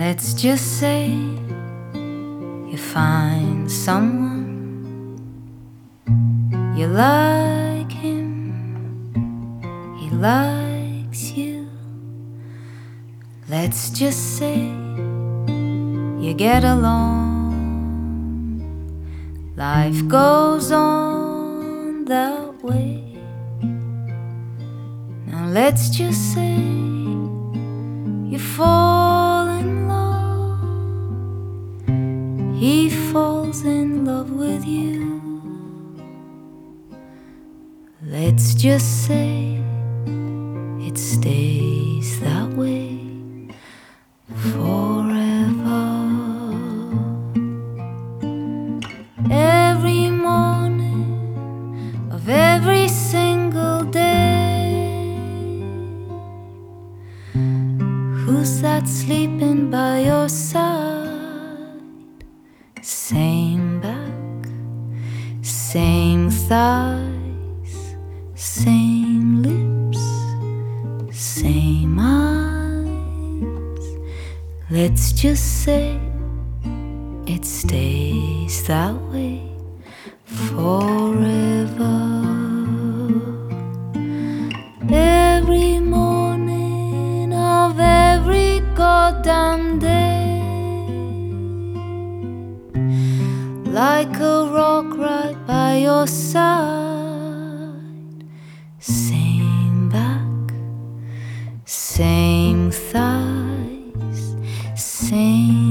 Let's just say you find someone you like him, he likes you. Let's just say you get along, life goes on that way. Now let's just say he falls in love with you. Let's just say it stays that way forever. Every morning of every single day. Who's that sleeping by your side? Same thighs, same lips, same eyes. Let's just say it stays that way forever. Every morning of every goddamn day, like a rock right your side, same back, same thighs, same